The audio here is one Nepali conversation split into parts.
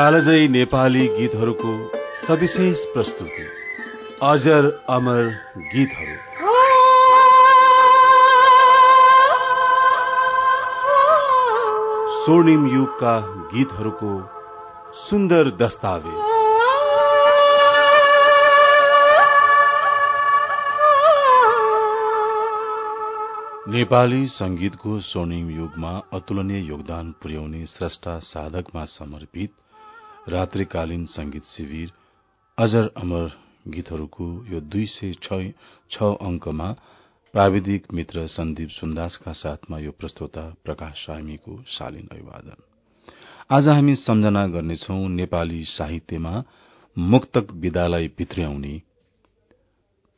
कालजै नेपाली गीतहरूको सविशेष प्रस्तुति। अजर अमर गीतहरू। स्वर्णिम युगका गीतहरूको सुन्दर दस्तावेज। नेपाली संगीतको स्वर्णिम युगमा अतुलनीय योगदान पुर्याउने स्रष्टा साधकमा समर्पित रात्रिकालीन संगीत शिविर अजर अमर गीतहरूको यो दुई सय छ अंकमा प्राविधिक मित्र सन्दीप सुन्दासका साथमा यो प्रस्तोता प्रकाश सामीको शालीन अभिवादन। आज हामी सम्झना गर्नेछौ नेपाली साहित्यमा मुक्तक विधालाई भित्र्याउने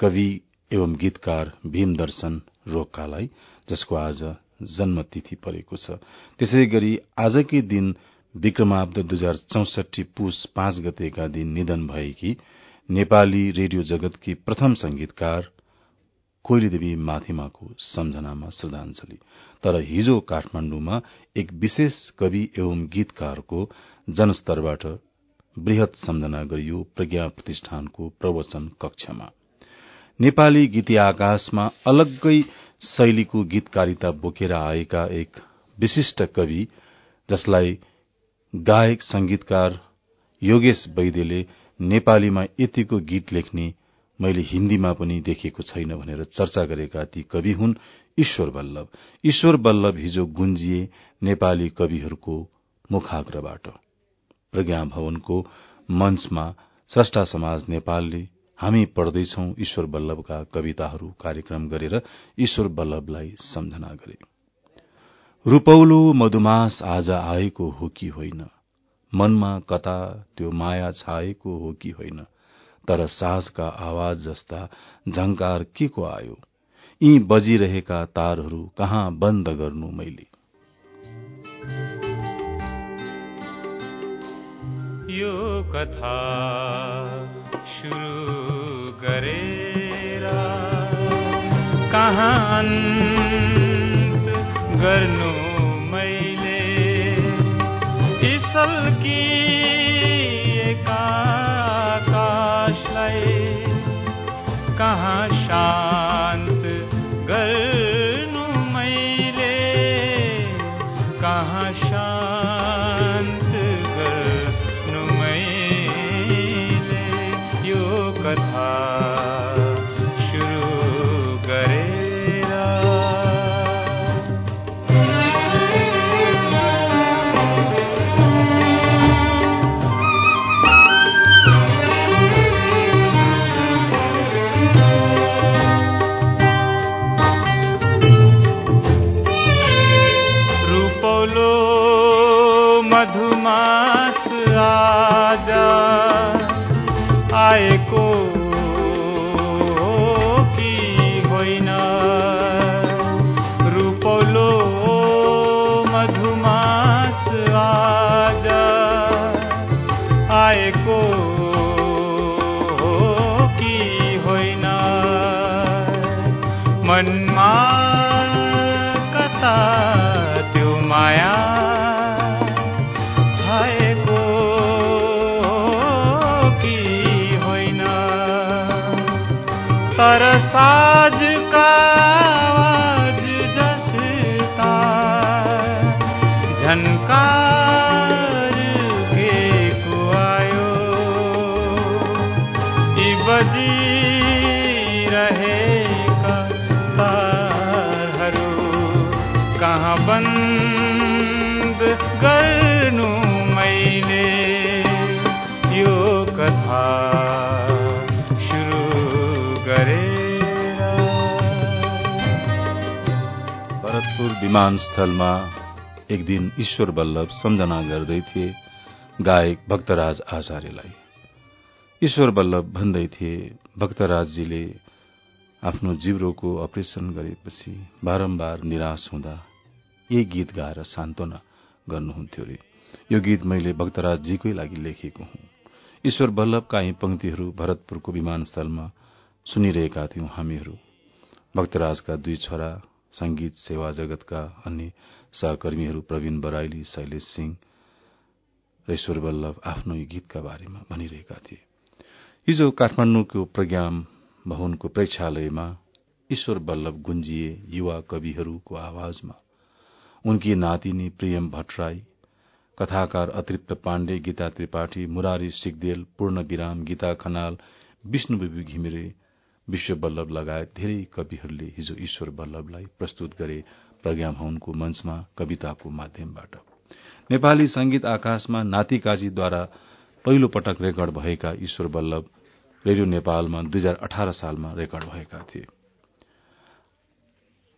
कवि एवं गीतकार भीम दर्शन रोकालाई जसको आज जन्मतिथि परेको छ। त्यसै गरी आजकै दिन विक्रमाब्द दुई हजार चौसठी पुष पाँच गतेका दिन निधन भएकी नेपाली रेडियो जगतकी प्रथम संगीतकार कोइलीदेवी माथिमाको सम्झनामा श्रद्धांजलि तर हिजो काठमाण्डुमा एक विशेष कवि एवं गीतकारको जनस्तरबाट वृहत सम्झना गरियो प्रज्ञा प्रतिष्ठानको प्रवचन कक्षमा। नेपाली गीती आकाशमा अलग्गै शैलीको गीतकारिता बोकेर आएका एक विशिष्ट कवि जसलाई गायक संगीतकार योगेश वैद्यले नेपालीमा यतिको गीत लेख्ने मैले हिन्दीमा पनि देखेको छैन भनेर चर्चा गरेका ती कवि हुन् ईश्वर बल्लभ। ईश्वर बल्लभ हिजो गुन्जिए नेपाली कविहरूको मुखाग्रबाट। प्रज्ञा भवनको मञ्चमा स्रष्टा समाज नेपालले हामी पढ्दैछौ ईश्वर बल्लभका कविताहरू कार्यक्रम गरेर ईश्वर बल्लभलाई सम्झना गरे। रूपौलो मधुमास आज आएको हो कि होइन? मनमा कता त्यो माया छाएको हो कि होइन? तर सासका आवाज जस्ता झंकार के को आयो? यी बजिरहेका तारहरू कहाँ बन्द गर्नु मैले? यो कथा सुरु गरेर कहाँ गर्नु बजिरहेका तारहरू कहाँ बन्द गर्नु मैले यो कथा सुरु भरतपुर विमानस्थलमा एक दिन ईश्वर बल्लभ सम्झना गर्दै थिए गायक भक्तराज आचार्यलाई। ईश्वर बल्लभ भन्दै थिए भक्तराजजीले आफ्नो जिब्रोको अपरेशन गरेपछि बारम्बार निराश हुँदा यही गीत गाएर सान्त्वना गर्नुहुन्थ्यो रे। यो गीत मैले भक्तराजजीकै लागि लेखेको हुँ। ईश्वर बल्लभका यी पंक्तिहरू भरतपुरको विमानस्थलमा सुनिरहेका थियौं हामीहरू। भक्तराजका दुई छोरा संगीत सेवा जगतका अन्य सहकर्मीहरू प्रवीण बराइली शैलेश सिंह र ईश्वर वल्लभ आफ्नो गीतका बारेमा भनिरहेका थिए। हिजो काठमाण्डुको प्रज्ञा भवनको प्रेक्षालयमा ईश्वर वल्लभ गुन्जिए युवा कविहरूको आवाजमा उनकी नातिनी प्रियम भट्टराई कथाकार अतृप्त पाण्डे गीता त्रिपाठी मुरारी सिगदेल पूर्ण विराम गीता खनाल विष्णुबीबी घिमिरे विश्व वल्लभ लगायत धेरै कविहरूले हिजो ईश्वर वल्लभलाई प्रस्तुत गरे प्रज्ञा भवनको मंचमा कविताको माध्यमबाट। नेपाली संगीत आकाशमा नाति काजीद्वारा पहिलो पटक रेकर्ड भएका ईश्वर वल्लभ रेडियो नेपालमा दुई हजार अठार सालमा रेकर्ड भएका थिए।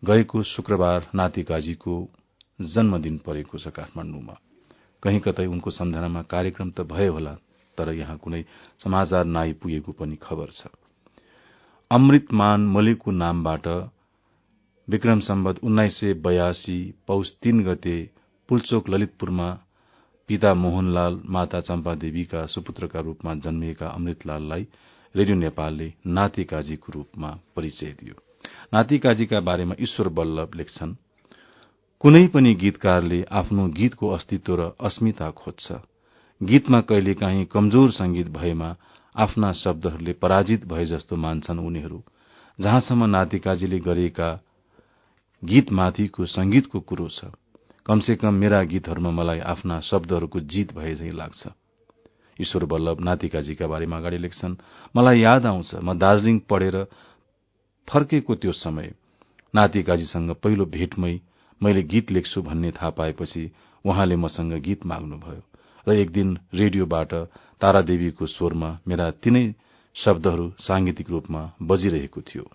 गएको शुक्रबार नाति काजीको जन्मदिन परेको छ काठमाण्डुमा कहीँ कतै उनको सम्झनामा कार्यक्रम त भयो होला तर यहाँ कुनै समाचार नआइपुगेको पनि खबर छ। अमृतमान मलिकको नामबाट विक्रम सम्बत उन्नाइस सय बयासी पौष तीन गते पुलचोक ललितपुरमा पिता मोहनलाल माता चम्पा देवीका सुपुत्रका रूपमा जन्मिएका अमृतलाललाई रेडियो नेपालले नाति काजीको रूपमा परिचय दियो। नाति काजीका बारेमा ईश्वर बल्लभ लेख्छन् कुनै पनि गीतकारले आफ्नो गीतको अस्तित्व र अस्मिता खोज्छ। गीतमा कहिलेकाहीँ कमजोर संगीत भएमा आफ्ना शब्दहरूले पराजित भए जस्तो मान्छन् उनीहरू। जहाँसम्म नातिकाजीले गरेका गीतमाथिको संगीतको कुरो छ कमसे कम मेरा गीतहरूमा मलाई आफ्ना शब्दहरूको जीत भए झै लाग्छ। ईश्वर वल्लभ नातिकाजीका बारेमा अगाडि लेख्छन् मलाई याद आउँछ म दार्जीलिङ पढेर फर्केको त्यो समय। नातिकाजीसँग पहिलो भेटमै मैले गीत लेख्छु भन्ने थाहा पाएपछि उहाँले मसँग गीत माग्नुभयो र एक दिन रेडियोबाट तारादेवीको स्वरमा मेरा तीनै शब्दहरू सांगीतिक रूपमा बजिरहेको थियो।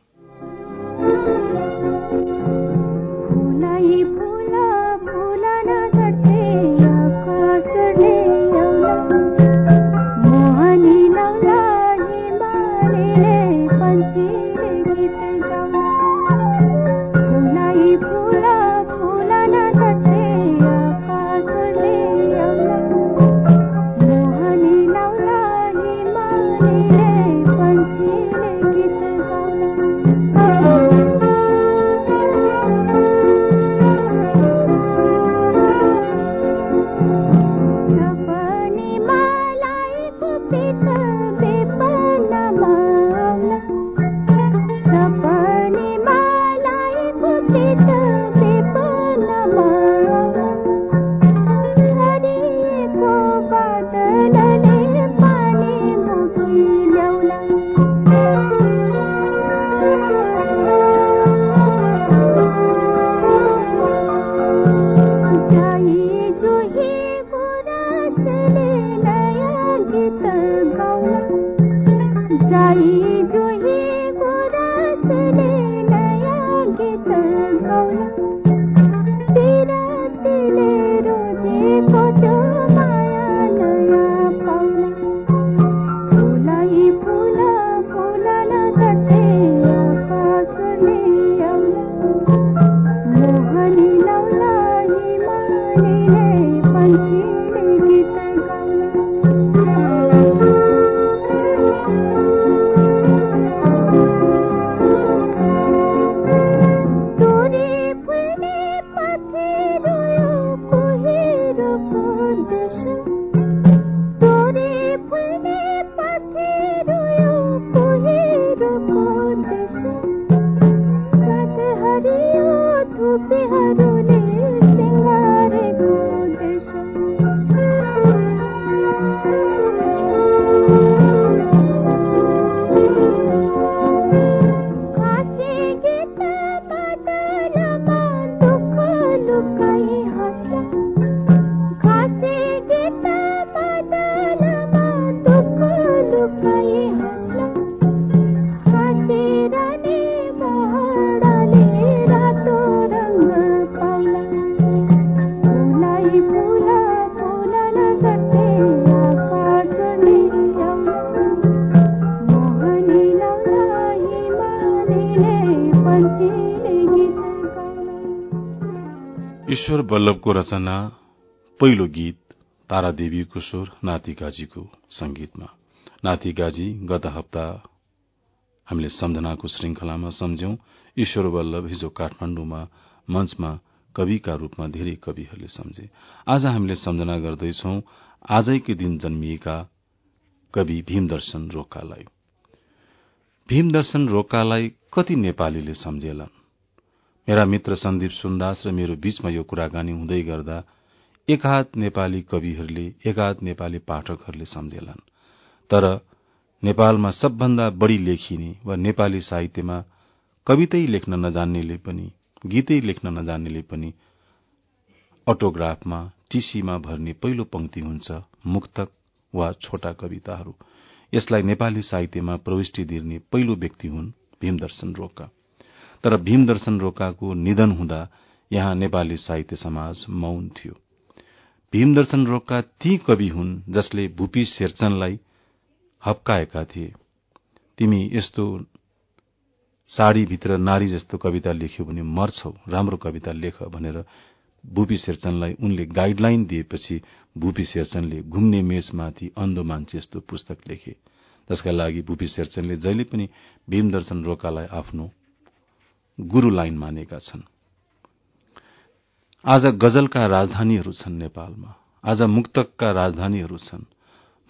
वल्लभको रचना पहिलो गीत तारादेवीको स्वर नातिकाजीको संगीतमा नातिकाजी गत हप्ता हामीले सम्झनाको श्रृंखलामा सम्झ्यौं ईश्वर वल्लभ हिजो काठमाण्डुमा मंचमा कविका रूपमा धेरै कविहरूले सम्झे। आज हामीले सम्झना गर्दैछौ आजैकै दिन जन्मिएका कवि भीमदर्शन रोकालाई। भीमदर्शन रोकालाई कति नेपालीले सम्झेलान्? मेरा मित्र सन्दीप सुन्दास र मेरो बीचमा यो कुराकानी हुँदै गर्दा एकाध नेपाली कविहरूले एकाध नेपाली पाठकहरूले सम्झेलान्। तर नेपालमा सबभन्दा बढ़ी लेखिने वा नेपाली साहित्यमा कवितै लेख्न नजान्नेले पनि गीतै लेख्न नजान्नेले पनि अटोग्राफमा टीसीमा भर्ने पहिलो पंक्ति हुन्छ मुक्तक वा छोटा कविताहरू। यसलाई नेपाली साहित्यमा प्रविष्टि दिने पहिलो व्यक्ति हुन् भीमदर्शन रोका तर भीमदर्शन रोकाको निधन हुँदा यहाँ नेपाली साहित्य समाज मौन थियो। भीमदर्शन रोका ती कवि हुन् जसले भूपी शेरचनलाई हप्काएका थिए। तिमी यस्तो साड़ीभित्र नारी जस्तो कविता लेख्यो भने मर्छौ राम्रो कविता लेख भनेर भूपी शेरचनलाई उनले गाइडलाइन दिएपछि भूपी शेरचनले घुम्ने मेषमाथि अन्धो मान्छे जस्तो पुस्तक लेखे। जसका लागि भूपी शेरचनले जहिले पनि भीमदर्शन रोकालाई आफ्नो गुरू लाइन मानेका छन्। आज गजलका राजधानीहरू छन् नेपालमा। आज मुक्तकका राजधानीहरू छन्।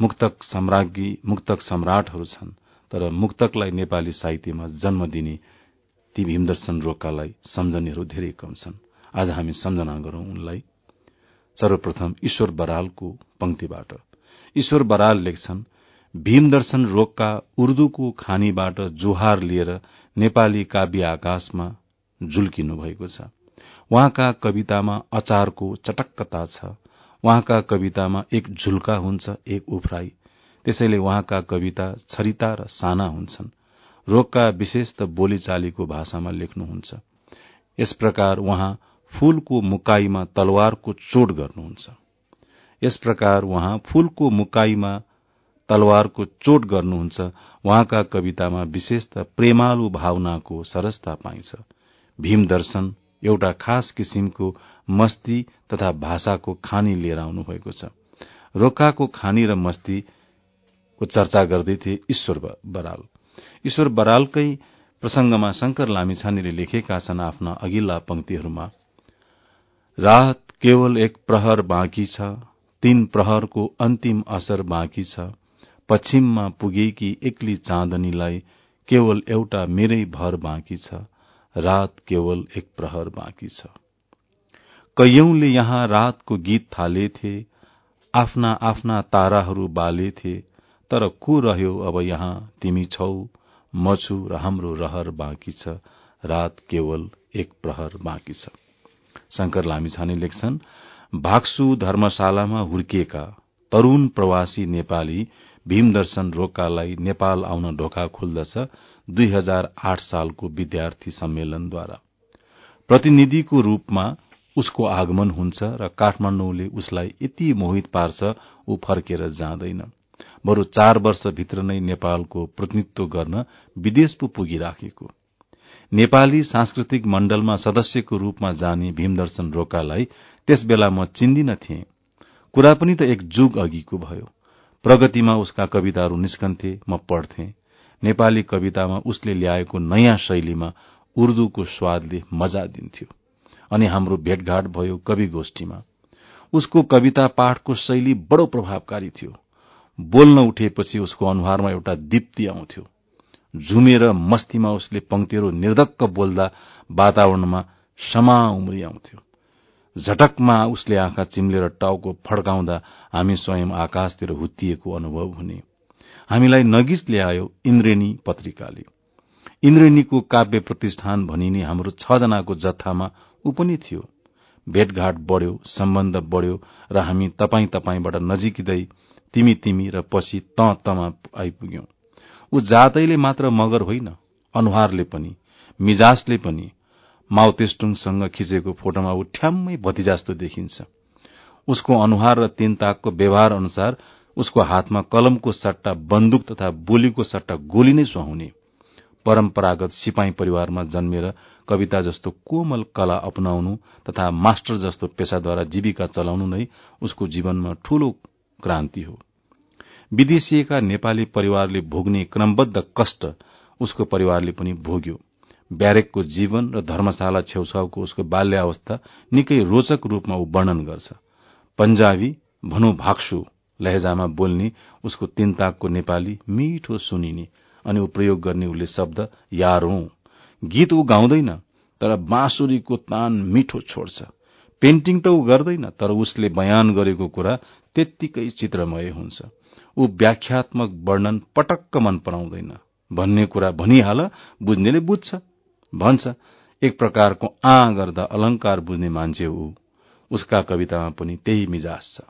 मुक्तक सम्राज्ञी मुक्तक सम्राटहरू छन्। तर मुक्तकलाई नेपाली साहित्यमा जन्म दिने ती भीमदर्शन रोकालाई सम्झनेहरू धेरै कम छन्। आज हामी सम्झना गरौं उनलाई। सर्वप्रथम ईश्वर बरालको पंक्तिबाट। ईश्वर बराल लेख्छन् भीमदर्शन रोगका उर्दूको खानीबाट जोहार लिएर नेपाली काव्य आकाशमा झुल्किनु भएको छ। उहाँका कवितामा अचारको चटक्कता छ। उहाँका कवितामा एक झुल्का हुन्छ एक उफ्राई। त्यसैले उहाँका कविता छरिता र साना हुन्छन्। रोगका विशेष त बोलीचालीको भाषामा लेख्नुहुन्छ। यस प्रकार उहाँ फूलको मुकाईमा तलवारको चोट गर्नुहुन्छ। यस प्रकार उहाँ फूलको मुकाईमा तलवारको चोट गर्नुहुन्छ उहाँका कवितामा विशेष त प्रेमालु भावनाको सरसता पाइन्छ। भीम दर्शन एउटा खास किसिमको मस्ती तथा भाषाको खानी लिएर आउनु भएको छ। रोकाको खानी र मस्तीको चर्चा गर्दै थिए ईश्वर बराल। ईश्वर बरालकै प्रसंगमा शंकर लामिछानेले लेखेका छन् आफ्ना अघिल्ला पंक्तिहरूमा रात केवल एक प्रहर बाँकी छ तीन प्रहरको अन्तिम असर बाँकी छ। पश्चिममा पुगेकी एक्ली चाँदनीलाई केवल एउटा मेरै भर बाँकी छ रात केवल एक प्रहर बाँकी छ। कैयौंले यहाँ रातको गीत थालेथे आफ्ना आफ्ना ताराहरू बालेथे तर को रह्यो अब यहाँ तिमी छौ म छु र हाम्रो रहर बाँकी छ रात केवल एक प्रहर बाँकी छ। शंकर लामिछाने लेख्छन् भाक्सु धर्मशालामा हुर्किएका तरूण प्रवासी नेपाली भीमदर्शन रोकालाई नेपाल आउन ढोका खुल्दछ दुई हजार आठ सालको विद्यार्थी सम्मेलनद्वारा। प्रतिनिधिको रूपमा उसको आगमन हुन्छ र काठमाण्डुले उसलाई यति मोहित पार्छ ऊ फर्केर जाँदैन। बरू चार वर्षभित्र नै नेपालको प्रतिनिधित्व गर्न विदेश पो पुगिराखेको। नेपाली सांस्कृतिक मण्डलमा सदस्यको रूपमा जाने भीमदर्शन रोकालाई त्यस बेला म चिन्दिन थिए। कुरा पनि त एक जुग अघिको भयो। प्रगतिमा उसका कविताहरू निस्कन्थे म पढ्थे। नेपाली कवितामा उसले ल्याएको नयाँ शैलीमा उर्दूको स्वादले मजा दिन्थ्यो। अनि हाम्रो भेटघाट भयो कवि गोष्ठीमा। उसको कविता पाठको शैली बडो प्रभावकारी थियो। बोल्न उठेपछि उसको अनुहारमा एउटा दीप्ति आउँथ्यो। झुमेर मस्तीमा उसले पंक्तिहरू निर्धक्क बोल्दा वातावरणमा समा उम्री आउँथ्यो झटकमा उसले आँखा चिम्लेर टाउको फड्काउँदा हामी स्वयं आकाशतिर हुत्तिएको अनुभव हुने। हामीलाई नगिज ल्यायो इन्द्रेणी पत्रिकाले। इन्द्रेणीको काव्य प्रतिष्ठान भनिने हाम्रो छ जनाको जत्थामा ऊ पनि थियो। भेटघाट बढ़्यो सम्बन्ध बढ़्यो र हामी तपाई तपाईबाट नजिकिँदै तिमी तिमी र पछि त तमा आइपुग्यौं। ऊ जातैले मात्र मगर होइन अनुहारले पनि मिजाजले पनि माउतेस्टुङसँग खिचेको फोटोमा ऊ ठ्याम्मै भतिजास्तो देखिन्छ। उसको अनुहार र तीन ताकको व्यवहार अनुसार उसको हातमा कलमको सट्टा बन्दुक तथा बोलीको सट्टा गोली नै सुहाउने। परम्परागत सिपाही परिवारमा जन्मेर कविता जस्तो कोमल कला अपनाउनु तथा मास्टर जस्तो पेसाद्वारा जीविका चलाउनु नै उसको जीवनमा ठूलो क्रान्ति हो। विदेशिएका नेपाली परिवारले भोग्ने क्रमबद्ध कष्ट उसको परिवारले पनि भोग्यो। ब्यारेकको जीवन र धर्मशाला छेउछाउको उसको बाल्यावस्था निकै रोचक रूपमा ऊ वर्णन गर्छ। पञ्जाबी भनौं भाक्सु लहेजामा बोल्ने उसको तिनताकको नेपाली मिठो सुनिने अनि ऊ प्रयोग गर्ने उसले शब्द यारौं गीत ऊ गाउँदैन तर बाँसुरीको तान मिठो छोड्छ। पेन्टिङ त ऊ गर्दैन तर उसले बयान गरेको कुरा त्यत्तिकै चित्रमय हुन्छ। ऊ व्याख्यात्मक वर्णन पटक्क मन पराउँदैन। भन्ने कुरा भनिहाल बुझ्नेले बुझ्छ। भन्छ एक प्रकारको आ गर्दा अलंकार बुझ्ने मान्छे ऊ उसका कवितामा पनि त्यही मिजाज छ।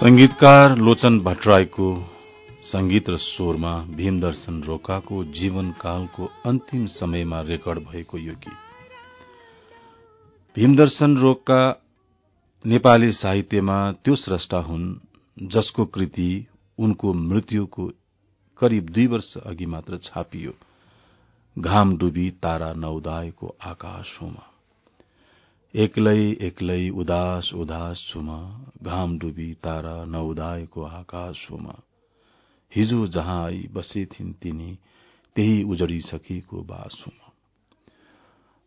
संगीतकार लोचन भट्टराईको संगीत र स्वरमा भीमदर्शन रोकाको जीवनकालको अन्तिम समयमा रेकर्ड भएको यो गीत। भीमदर्शन रोका नेपाली साहित्यमा त्यो स्रष्टा हुन् जसको कृति उनको मृत्युको करिब दुई वर्ष अघि मात्र छापियो। घाम डुबी तारा नौदायको आकाश होमा। एक्लै एक्लै उदास उदास छु म घाम डुबी तारा नउदाएको आकाश म हिजो जहाँ आई बसेथिन् तिनी त्यही उजडिसकेको बास हुँ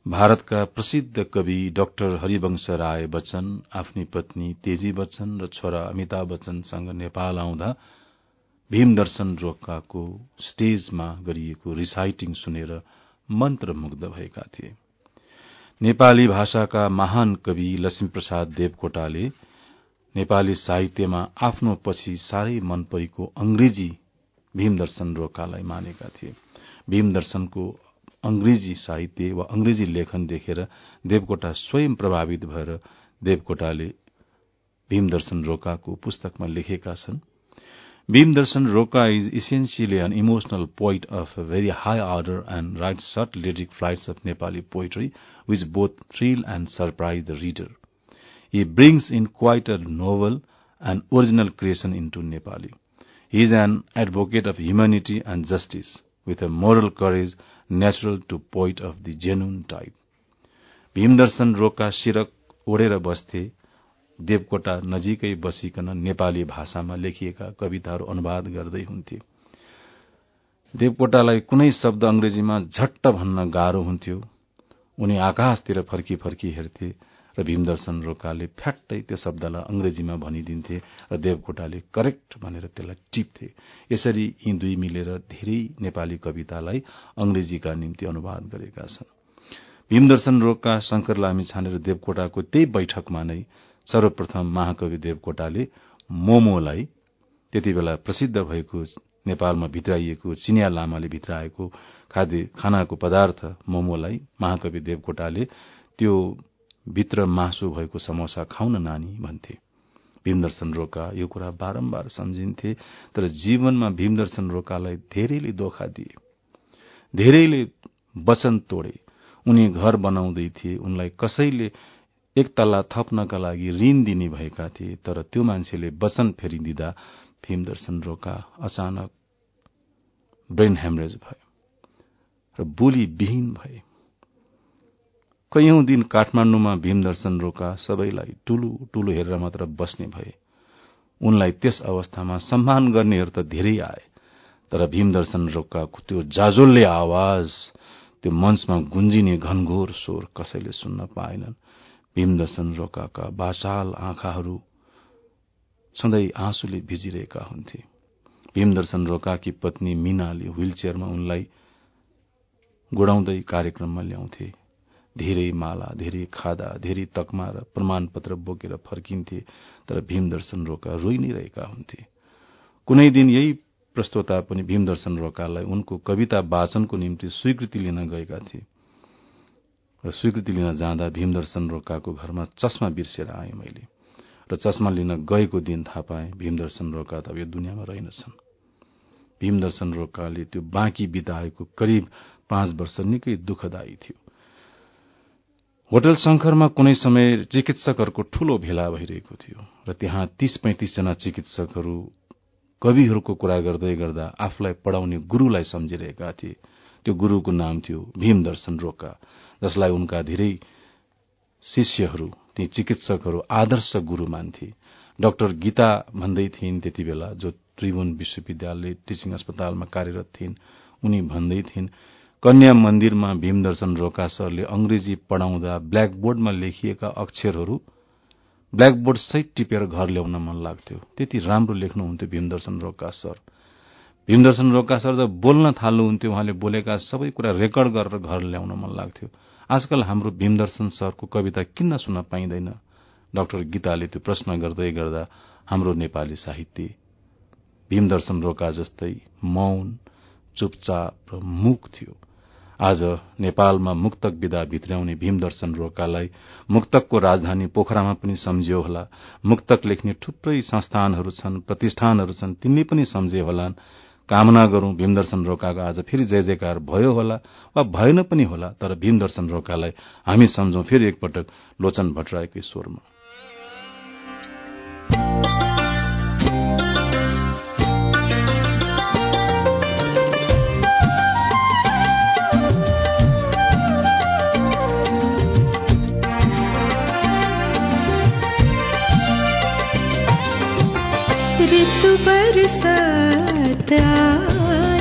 भारतका प्रसिद्ध कवि डाक्टर हरिवंश राय बच्चन आफ्नी पत्नी तेजी बच्चन र छोरा अमिताभ बच्चनसँग नेपाल आउँदा भीमदर्शन रोक्काको स्टेजमा गरिएको रिसाइटिङ सुनेर मन्त्रमुग्ध भएका थिए। नेपाली भाषाका महान कवि लक्ष्मीप्रसाद देवकोटाले नेपाली साहित्यमा आफ्नो पछि साह्रै मन परेको अंग्रेजी भीमदर्शन रोकालाई मानेका थिए। भीमदर्शनको अंग्रेजी साहित्य वा अंग्रेजी लेखन देखेर देवकोटा स्वयं प्रभावित भएर देवकोटाले भीमदर्शन रोकाको पुस्तकमा लेखेका छन्। Bhimdarshan Roka is essentially an emotional poet of a very high order and writes short lyric flights of Nepali poetry which both thrill and surprise the reader. He brings in quite a novel and original creation into Nepali. He is an advocate of humanity and justice with a moral courage natural to poet of the genuine type. Bhim Darshan रोका सिरक ओढेर बस्थे देवकोटा नजिकै बसिकन नेपाली भाषामा लेखिएका कविताहरू अनुवाद गर्दै हुन्थे। देवकोटालाई कुनै शब्द अंग्रेजीमा झट्ट भन्न गाह्रो हुन्थ्यो। उनी आकाशतिर फर्की फर्की हेर्थे र भीमदर्शन रोकाले फ्याट्टै त्यो शब्दलाई अंग्रेजीमा भनिदिन्थे र देवकोटाले करेक्ट भनेर त्यसलाई टिप्थे। यसरी यी दुई मिलेर धेरै नेपाली कवितालाई अंग्रेजीका निम्ति अनुवाद गरेका छन्। भीमदर्शन रोगका शंकर लामी छानेर देवकोटाको त्यही बैठकमा नै सर्वप्रथम महाकवि देवकोटाले मोमोलाई त्यति बेला प्रसिद्ध भएको नेपालमा भित्राइएको चिनिया लामाले भित्राएको खाद्य खानाको पदार्थ मोमोलाई महाकवि देवकोटाले त्यो भित्र मासु भएको समोसा खाउन नानी भन्थे। भीमदर्शन रोका यो कुरा बारम्बार सम्झिन्थे तर जीवनमा भीमदर्शन रोकालाई धेरैले धोका दिए। धेरैले वचन तोडे। उनी घर बनाउँदै थिए। उनलाई कसैले एक तल्ला थप्नका लागि ऋण दिने भएका थिए तर त्यो मान्छेले वचन फेरिदिँदा भीमदर्शन रोका अचानक ब्रेन हेमरेज भयो र बोली विहीन भए। कैयौं दिन काठमाण्डुमा भीमदर्शन रोका सबैलाई टुलु टुलु हेरेर मात्र बस्ने भए। उनलाई त्यस अवस्थामा सम्मान गर्नेहरू त धेरै आए तर भीमदर्शन रोकाको त्यो जाजोल्ले आवाज त्यो मञ्चमा गुन्जिने घनघोर स्वर कसैले सुन्न पाएनन्। भीमदर्शन रोकाका बाचाल आँखाहरू सधैँ आँसुले भिजिरहेका हुन्थे। भीमदर्शन रोकाकी पत्नी मीनाले व्हील चेयरमा उनलाई गुडाउँदै कार्यक्रममा ल्याउँथे। धेरै माला धेरै खादा धेरै तकमा र प्रमाणपत्र बोकेर फर्किन्थे तर भीमदर्शन रोका रोइ नै रहेका हुन्थे। कुनै दिन यही प्रस्तोता पनि भीमदर्शन रोकालाई उनको कविता वाचनको निम्ति स्वीकृति लिन गएका थिए। र स्वीकृति लिन जाँदा भीमदर्शन रोकाको घरमा चस्मा बिर्सेर आए मैले र चस्मा लिन गएको दिन थाहा पाए भीमदर्शन रोका त अब यो दुनियाँमा रहेनछन्। भीमदर्शन रोकाले त्यो बाँकी बिताएको करिब पाँच वर्ष निकै दुःखदायी थियो। होटल शंकरमा कुनै समय चिकित्सकहरूको ठूलो भेला भइरहेको थियो र त्यहाँ तीस पैंतिस जना चिकित्सकहरू कविहरूको कुरा गर्दै गर्दा आफूलाई पढ़ाउने गुरूलाई सम्झिरहेका थिए। त्यो गुरूको नाम थियो भीमदर्शन रोका जसलाई उनका धेरै शिष्यहरू ती चिकित्सकहरू आदर्श गुरू मान्थे। डाक्टर गीता भन्दै थिइन् त्यति बेला जो त्रिभुवन विश्वविद्यालय टिचिङ अस्पतालमा कार्यरत थिइन् उनी भन्दै थिइन् कन्या मन्दिरमा भीमदर्शन रोका सरले अंग्रेजी पढ़ाउँदा ब्ल्याकबोर्डमा लेखिएका अक्षरहरू ब्ल्याकबोर्ड सहित टिपेर घर ल्याउन मन लाग्थ्यो। त्यति राम्रो लेख्नुहुन्थ्यो भीमदर्शन रोका सर। भीमदर्शन रोका सर जब बोल्न थाल्नुहुन्थ्यो उहाँले बोलेका सबै कुरा रेकर्ड गरेर घर ल्याउन मन लाग्थ्यो। आजकल हाम्रो भीमदर्शन सरको कविता किन सुन्न पाइँदैन? डाक्टर गीताले त्यो प्रश्न गर्दै गर्दा हाम्रो नेपाली साहित्य भीमदर्शन रोका जस्तै मौन चुपचाप र मुख थियो। आज नेपालमा मुक्तक विदा भित्र्याउने भीमदर्शन रोकालाई मुक्तकको राजधानी पोखरामा पनि सम्झियो होला। मुक्तक लेख्ने थुप्रै संस्थानहरू छन् प्रतिष्ठानहरू छन् तिनले पनि सम्झे होलान्। कामना गरौं भीमदर्शन रोकाको आज फेरि जय जयकार भयो होला वा भएन पनि होला तर भीमदर्शन रोकालाई हामी सम्झौं। फेरि एकपटक लोचन भट्टराईको स्वरमा। ऋतु बरसा atrás.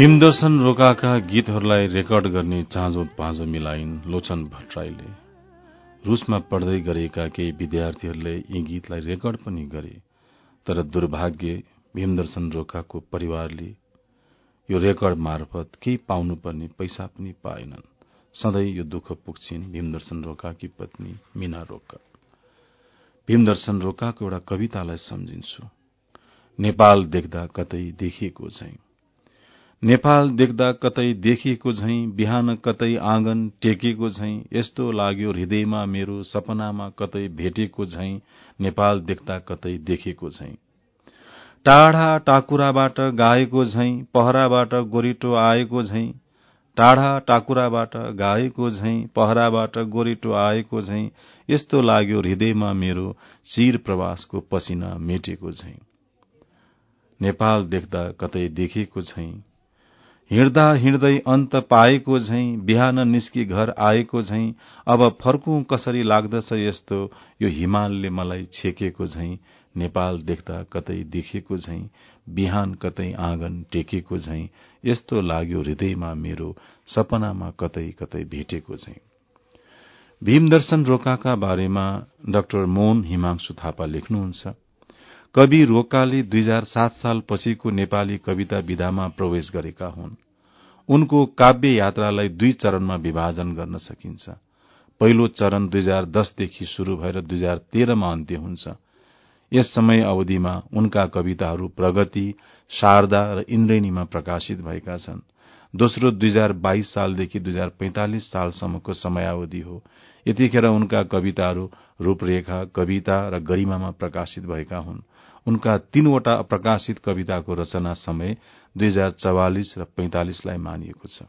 भीमदर्शन रोकाका गीतहरूलाई रेकर्ड गर्ने चाँजो पाँजो मिलाइन् लोचन भट्टराईले। रूसमा पढ्दै गरेका केही विद्यार्थीहरूले यी गीतलाई रेकर्ड पनि गरे तर दुर्भाग्य भीमदर्शन रोकाको परिवारले यो रेकर्ड मार्फत केही पाउनुपर्ने पैसा पनि पाएनन्। सधैँ यो दुःख पुग्छिन् भीमदर्शन रोकाकी पत्नी मीना रोका। भीमदर्शन रोकाको एउटा कवितालाई सम्झिन्छु। नेपाल देख्दा कतै देखिएको झैं नेपाल देख्दा कतै देखिएको झैं बिहान कतै आँगन टेकेको झैं यस्तो लाग्यो हृदयमा मेरो सपनामा कतै भेटेको झैं नेपाल देख्दा कतै देखेको झैं। टाढा टाकुराबाट गाएको झैं पहराबाट गोरिटो आएको झैं टाढा टाकुराबाट गाएको झैं पहराबाट गोरिटो आएको झैं यस्तो लाग्यो हृदयमा मेरो चिर प्रवासको पसिना मेटेको झैं। नेपाल देख्दा कतै देखेको झैं हिँड्दा हिँड्दै अन्त पाएको झैं बिहान निस्की घर आएको झैं अब फर्कौं कसरी लाग्दछ यस्तो यो हिमालले मलाई छेकेको झैं नेपाल देख्दा कतै देखेको झैं बिहान कतै आँगन टेकेको झैं यस्तो लाग्यो हृदयमा मेरो सपनामा कतै कतै भेटेको झैं। भीमदर्शन रोकाका बारेमा डाक्टर मोहन हिमांशु थापा लेख्नुहुन्छ। कवि रोकाले दुई हजार सात साल पछिको नेपाली कविता विधामा प्रवेश गरेका हुन्। उनको काव्य यात्रालाई दुई चरणमा विभाजन गर्न सकिन्छ। पहिलो चरण दुई हजार दसदेखि शुरू भएर दुई हजार तेह्रमा अन्त्य हुन्छ। यस समय अवधिमा उनका कविताहरू प्रगति शारदा र इन्द्रेणीमा प्रकाशित भएका छन्। दोस्रो दुई हजार बाइस सालदेखि दुई हजार पैंतालिस सालसम्मको समयावधि हो। यतिखेर उनका कविताहरू रूपरेखा कविता र गरिमामा प्रकाशित भएका हुन्। उनका तीनवटा अप्रकाशित कविताको रचना समय दुई हजार चौवालिस र पैंतालिसलाई मानिएको छ।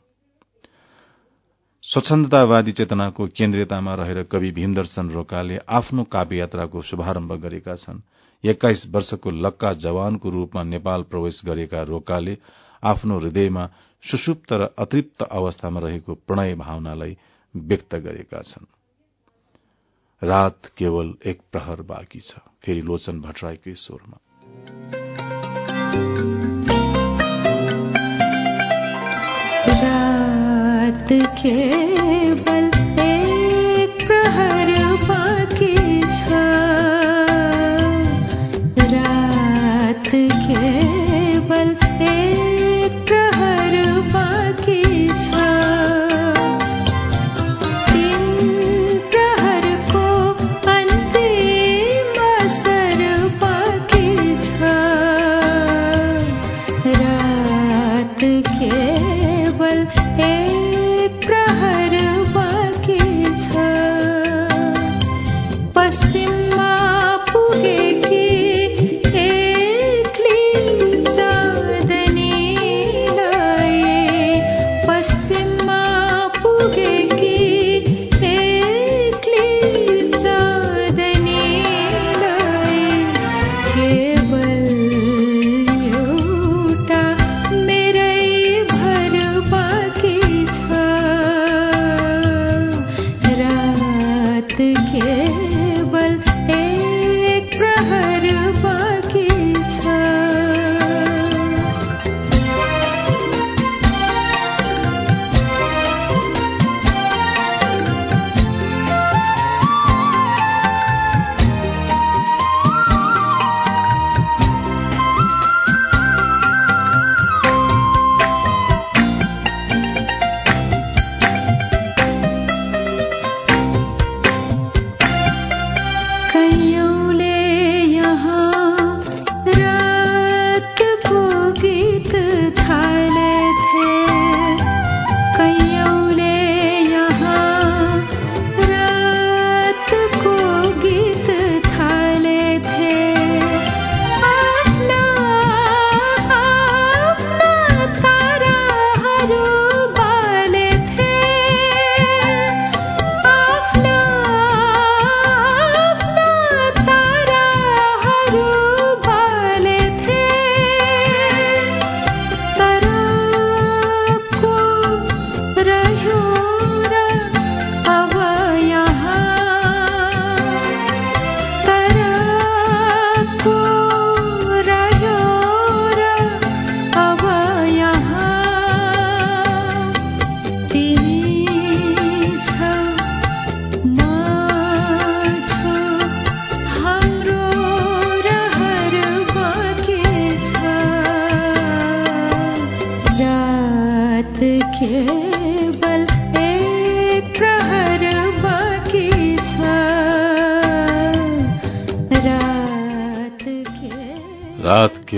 स्वच्छन्दतावादी चेतनाको केन्द्रीयतामा रहेर कवि भीमदर्शन रोकाले आफ्नो काव्य यात्राको शुभारम्भ गरेका छन्। एक्काइस वर्षको लक्का जवानको रूपमा नेपाल प्रवेश गरेका रोकाले आफ्नो हृदयमा सुषुप्त र अतृप्त अवस्थामा रहेको प्रणय भावनालाई व्यक्त गरेका छन्। रात केवल एक प्रहर बाँकी छ। फेरि लोचन भट्टराईकै स्वरमा। रात केवल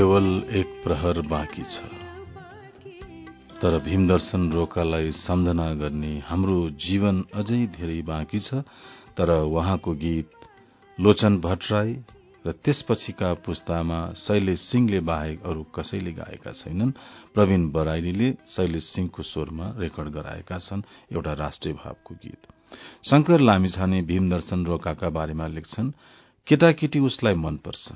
केवल एक प्रहर बाँकी छ। तर भीमदर्शन रोकालाई सम्झना गर्ने हाम्रो जीवन अझै धेरै बाँकी छ। तर उहाँको गीत लोचन भट्टराई र त्यसपछिका पुस्तामा शैलेश सिंहले बाहेक अरू कसैले गाएका छैनन् प्रवीण बराइलीले शैलेश सिंहको स्वरमा रेकर्ड गराएका छन् एउटा राष्ट्रिय भावको गीत। शंकर लामिछाने भीमदर्शन रोकाका बारेमा लेख्छन् केटाकेटी उसलाई मनपर्छ।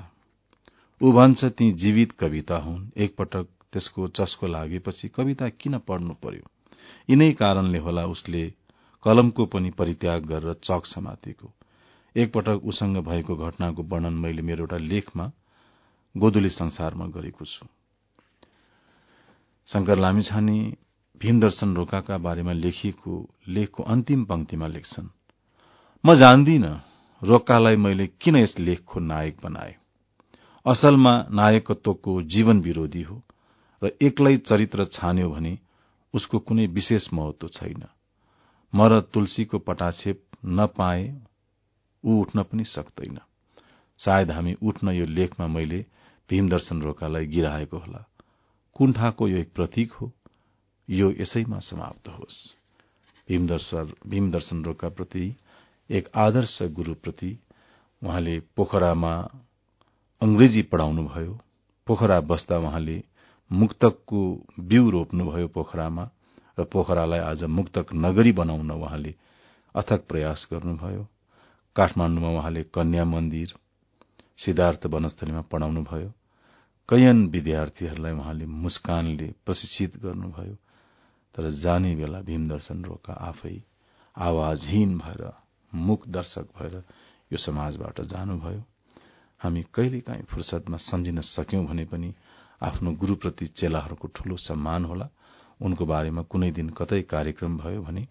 ऊ भन्छ ती जीवित कविता हुन्। एकपटक त्यसको चस्को लागेपछि कविता किन पढ्नु पर्यो? यिनै कारणले होला उसले कलमको पनि परित्याग गरेर चक समातेको। एकपटक उसँग भएको घटनाको वर्णन मैले मेरो एउटा लेखमा गोदुली संसारमा गरेको छु। शंकर लामिछाने भीमदर्शन रोकाका बारेमा लेखिएको लेखको अन्तिम पंक्तिमा लेख्छन् म जान्दिन रोकालाई मैले किन यस लेखको नायक बनाए? असलमा नायकत्वको जीवन विरोधी हो र एक्लै चरित्र छान्यो भने उसको कुनै विशेष महत्व छैन। म र तुलसीको पटाक्षेप नपाए ऊ उठ्न पनि सक्दैन। सायद हामी उठ्न यो लेखमा मैले भीमदर्शन रोकालाई गिराएको होला। कुण्ठाको यो एक प्रतीक हो। यो यसैमा समाप्त होस्। भीमदर्शन रोकाप्रति एक आदर्श गुरूप्रति उहाँले पोखरामा अंग्रेजी पढ़ाउनुभयो। पोखरा बस्दा उहाँले मुक्तकको बिउ रोप्नुभयो पोखरामा र पोखरालाई आज मुक्तक नगरी बनाउन उहाँले अथक प्रयास गर्नुभयो। काठमाण्डुमा उहाँले कन्या मन्दिर सिद्धार्थ वनस्थलीमा पढ़ाउनुभयो। कैयन विद्यार्थीहरूलाई उहाँले मुस्कानले प्रशिक्षित गर्नुभयो। तर जाने बेला भीमदर्शन रोका आफै आवाजहीन भएर मुख दर्शक भएर यो समाजबाट जानुभयो। हामी कहिलेकाहीँ फुर्सदमा सम्झिन सक्यौं भने पनि आफ्नो गुरूप्रति चेलाहरूको ठूलो सम्मान होला। उनको बारेमा कुनै दिन कतै कार्यक्रम भयो भने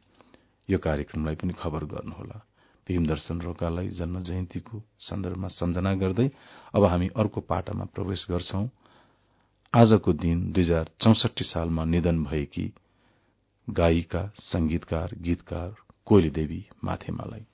यो कार्यक्रमलाई पनि खबर गर्नुहोला भीमदर्शन रोकालाई जन्म जयन्तीको सन्दर्भमा सम्झना गर्दै अब हामी अर्को पाटामा प्रवेश गर्छौं। आजको दिन दुई हजार चौसठी सालमा निधन भएकी गायिका संगीतकार गीतकार कोइली देवी माथेमालाई।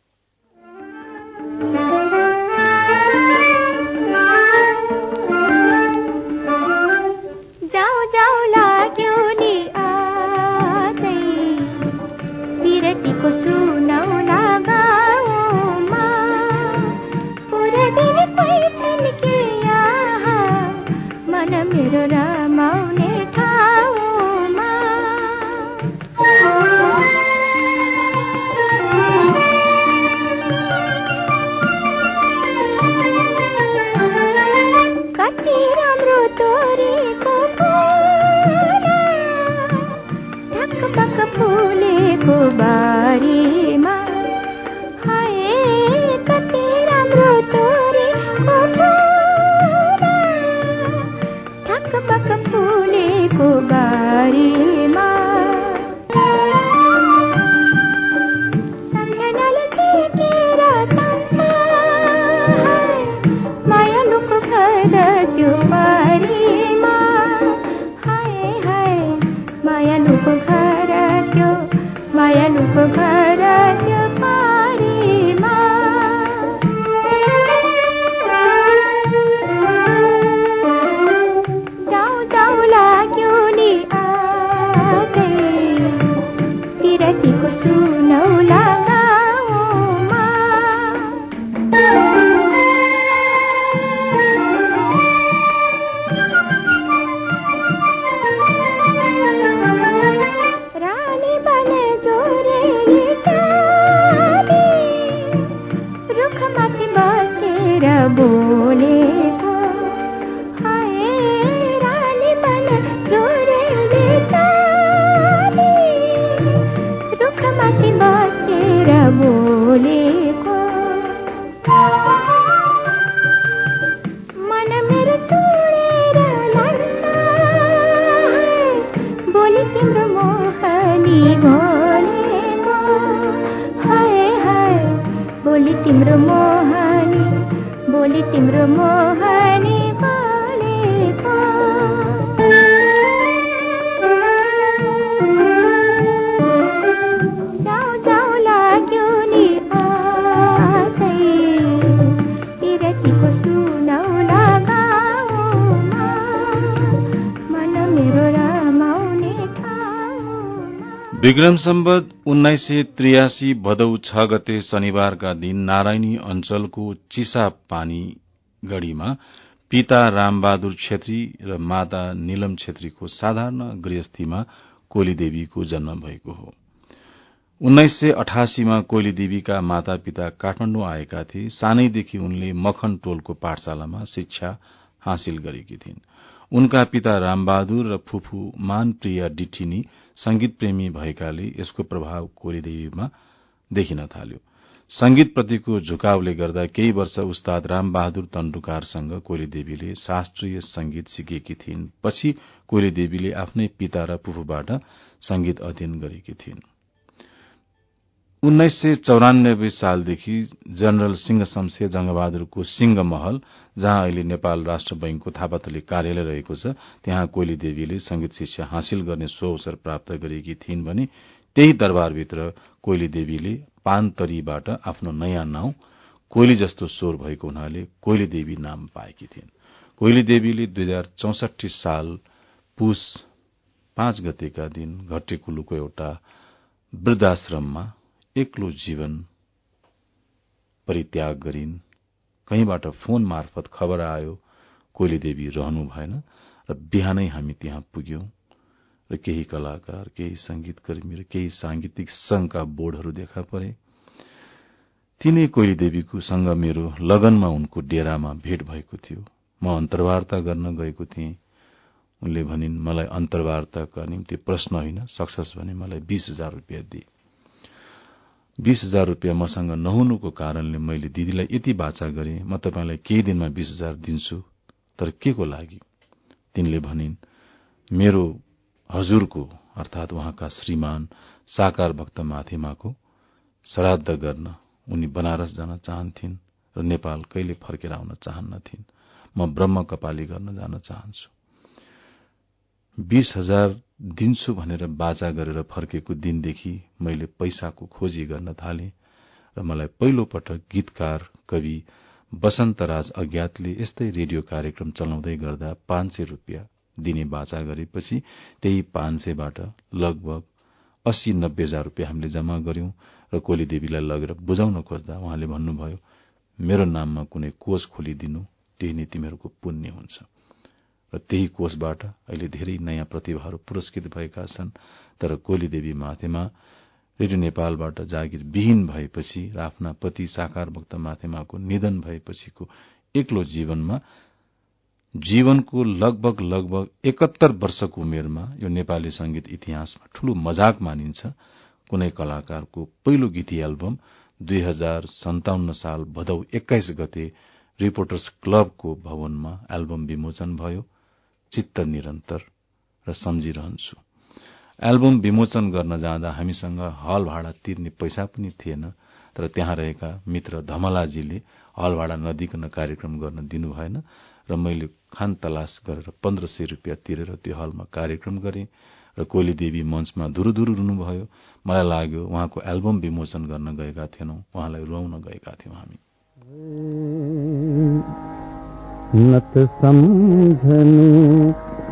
विक्रम सम्बत उन्नाइस सय त्रियासी भदौ छ गते शनिबारका दिन नारायणी अञ्चलको चिसा पानी गढ़ीमा पिता रामबहादुर छेत्री र माता निलम छेत्रीको साधारण गृहस्थीमा कोली देवीको जन्म भएको हो। उन्नाइस सय अठासीमा कोइली देवीका माता पिता काठमाण्डु आएका थिए। सानैदेखि उनले मखन टोलको पाठशालामा शिक्षा हासिल गरेकी थिइन्। उनका पिता रामबहादुर र फुफू मानप्रिया डिठिनी संगीत प्रेमी भएकाले यसको प्रभाव कोलीदेवीमा देखिन थाल्यो। संगीतप्रतिको झुकावले गर्दा केही वर्ष उस्ताद रामबहादुर तण्डुकारसँग कोलीदेवीले शास्त्रीय संगीत सिकेकी थिइन्। पछि कोलीदेवीले आफ्नै पिता र फुफूबाट संगीत अध्ययन गरेकी थिइन्। उन्नाइस सय चौरानब्बे सालदेखि जनरल सिंह शमशेर जंगबहादुरको सिंह महल जहाँ अहिले नेपाल राष्ट्र बैंकको थापाथली कार्यालय रहेको छ त्यहाँ कोइली देवीले संगीत शिक्षा हासिल गर्ने सो अवसर प्राप्त गरेकी थिइन् भने त्यही दरबारभित्र कोइली देवीले पानतरीबाट आफ्नो नयाँ नाउँ कोइली जस्तो स्वर भएको हुनाले कोइली देवी नाम पाएकी थिइन्। कोइली देवीले दुई हजार चौसठी साल पुष पाँच गतेका दिन घट्टेकुलुको एउटा वृद्धाश्रममा एक्लो जीवन परित्याग गरिन्। कहीँबाट फोन मार्फत खबर आयो कोइली देवी रहनु भएन र बिहानै हामी त्यहाँ पुग्यौं र केही कलाकार केही संगीतकर्मी र केही सांगीतिक संघका बोर्डहरू देखा परे। तिनै कोइली देवीको सँग मेरो लगनमा उनको डेरामा भेट भएको थियो। म अन्तर्वार्ता गर्न गएको थिएँ। उनले भनिन् मलाई अन्तर्वार्ताका निम्ति प्रश्न होइन सक्सेस भने मलाई बीस हजार रुपियाँ दिए बीस हजार रुपियाँ मसँग नहुनुको कारणले मैले दिदीलाई यति बाचा गरे म तपाईँलाई केही दिनमा बीस हजार दिन्छु तर के को लागि? तिनले भनिन् मेरो हजुरको अर्थात उहाँका श्रीमान साकार भक्त माथिमाको श्राद्ध गर्न उनी बनारस जान चाहन्थिन् र नेपाल कहिले फर्केर आउन चाहन्नथिन्। म ब्रह्म कपाली गर्न जान चाहन्छु। बीस हजार दिन्छु भनेर बाजा गरेर फर्केको दिनदेखि मैले पैसाको खोजी गर्न थाले र मलाई पहिलो पटक गीतकार कवि वसन्तराज अज्ञातले यस्तै रेडियो कार्यक्रम चलाउँदै गर्दा पाँच सय रूपियाँ दिने बाचा गरेपछि त्यही पाँच सयबाट लगभग अस्सी नब्बे हजार रूपियाँ हामीले जम्मा गर्यौं र कोली देवीलाई लगेर बुझाउन खोज्दा उहाँले भन्नुभयो मेरो नाममा कुनै कोष खोलिदिनु त्यही नै तिमीहरूको पुण्य हुन्छ। र त्यही कोषबाट अहिले धेरै नयाँ प्रतिभाहरू पुरस्कृत भएका छन्। तर कोली देवी माथेमा रेडियो नेपालबाट जागिर विहीन भएपछि र आफ्ना पति साकार भक्त माथेमाको निधन भएपछिको एक्लो जीवनमा जीवनको लगभग लगभग एकहत्तर वर्षको उमेरमा यो नेपाली संगीत इतिहासमा ठूलो मजाक मानिन्छ। कुनै कलाकारको पहिलो गीती एल्बम दुई हजार सन्ताउन्न साल भदौ एक्काइस गते रिपोर्टर्स क्लबको भवनमा एल्बम विमोचन भयो। चित्त निरन्तर र सम्झिरहन्छु। एल्बम विमोचन गर्न जाँदा हामीसँग हल भाडा तिर्ने पैसा पनि थिएन तर त्यहाँ रहेका मित्र धमलाजीले हल भाडा नदिकन कार्यक्रम गर्न दिनु भएन र मैले खान तलास गरेर पन्ध्र सय रुपियाँ तिरेर त्यो हलमा कार्यक्रम गरे र कोइली देवी मञ्चमा धुरुधुरु रुनुभयो। मलाई लाग्यो उहाँको एल्बम विमोचन गर्न गएका थिएनौ उहाँलाई रुवाउन गएका थियौं हामी। नत सम्झनु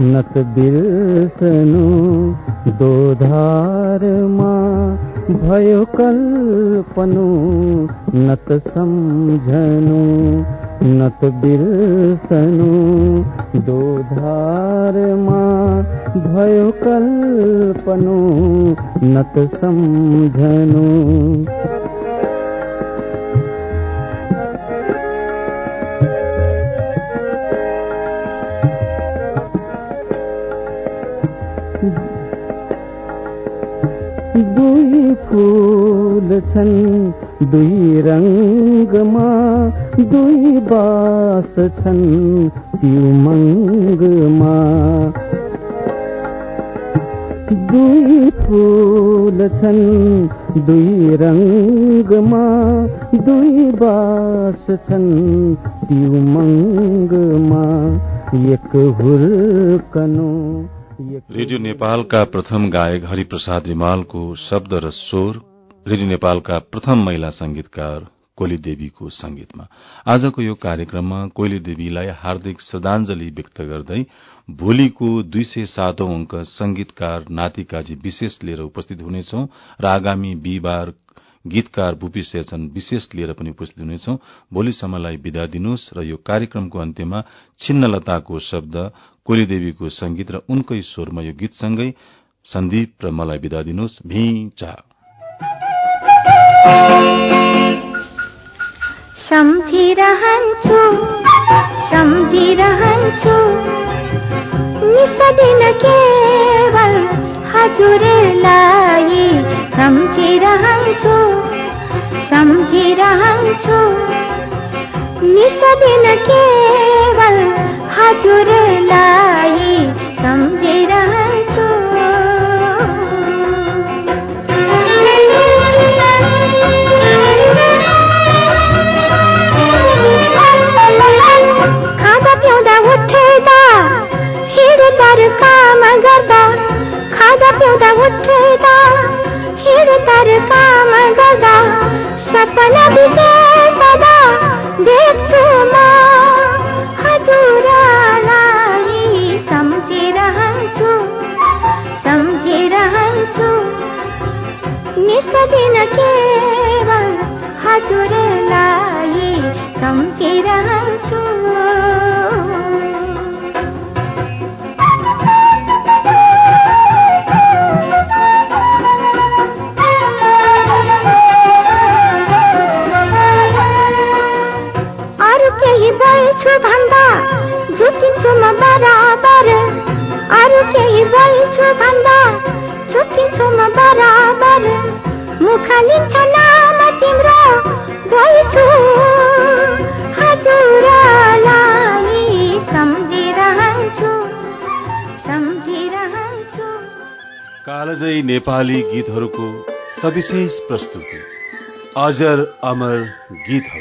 नत बिर्सनु दोधारमा भयो कल्पनु नत सम्झनु नत बिर्सनु दोधारमा भयो कल्पनु नत सम्झनु। फूल छन् दुई रङ्गमा दुई बास छन् त्यो मङ्गमा। दुई फूल छन् दुई रङ्गमा दुई बास छन् त्यो मङ्गमा। एक हुर्कनु रेडियो नेपालका प्रथम गायक हरिप्रसाद रिमालको शब्द र स्वर रेडियो नेपालका प्रथम महिला संगीतकार कोइली देवीको संगीतमा आजको यो कार्यक्रममा कोइली देवीलाई हार्दिक श्रद्धांजलि व्यक्त गर्दै भोलिको दुई सय सातौं अंक संगीतकार नातिकाजी विशेष लिएर उपस्थित हुनेछौ र आगामी बिहिबार गीतकार भूपी सेचन विशेष लिएर पनि उपस्थित हुनेछौ। भोलिसम्मलाई विदा दिनुहोस् र यो कार्यक्रमको अन्त्यमा छिन्नलताको शब्द कोलीदेवीको संगीत र उनकै स्वरमा यो गीतसँगै सन्दीप र मलाई विदा दिनुहोस्। सम्झिरहन्छु सम्झिरहन्छु हजुरलाई। सम्झिरहन्छु सम्झिरहन्छु। निसदिन केवल हजुरलाई सम्झिरहन्छु। खाँदा पिउँदा उठ्दा हिँड्दा काम गर्दा खाँदा पिउँदा उठ्दा हिँड्दा र काम गर्दा सपना विशेष सदा देख्छु म हजुरलाई सम्झिरहन्छु सम्झिरहन्छु निस्दिन केवल हजुरलाई सम्झिरहन्छु बोल्छु भन्दा झुकिन्छु म बराबर मुख लिन्छ नाम तिम्रो बोल्छु हजुरलाई सम्झिरहन्छु सम्झिरहन्छु कालजयी नेपाली गीतहरूको सविशेष प्रस्तुति अजर अमर गीतहरू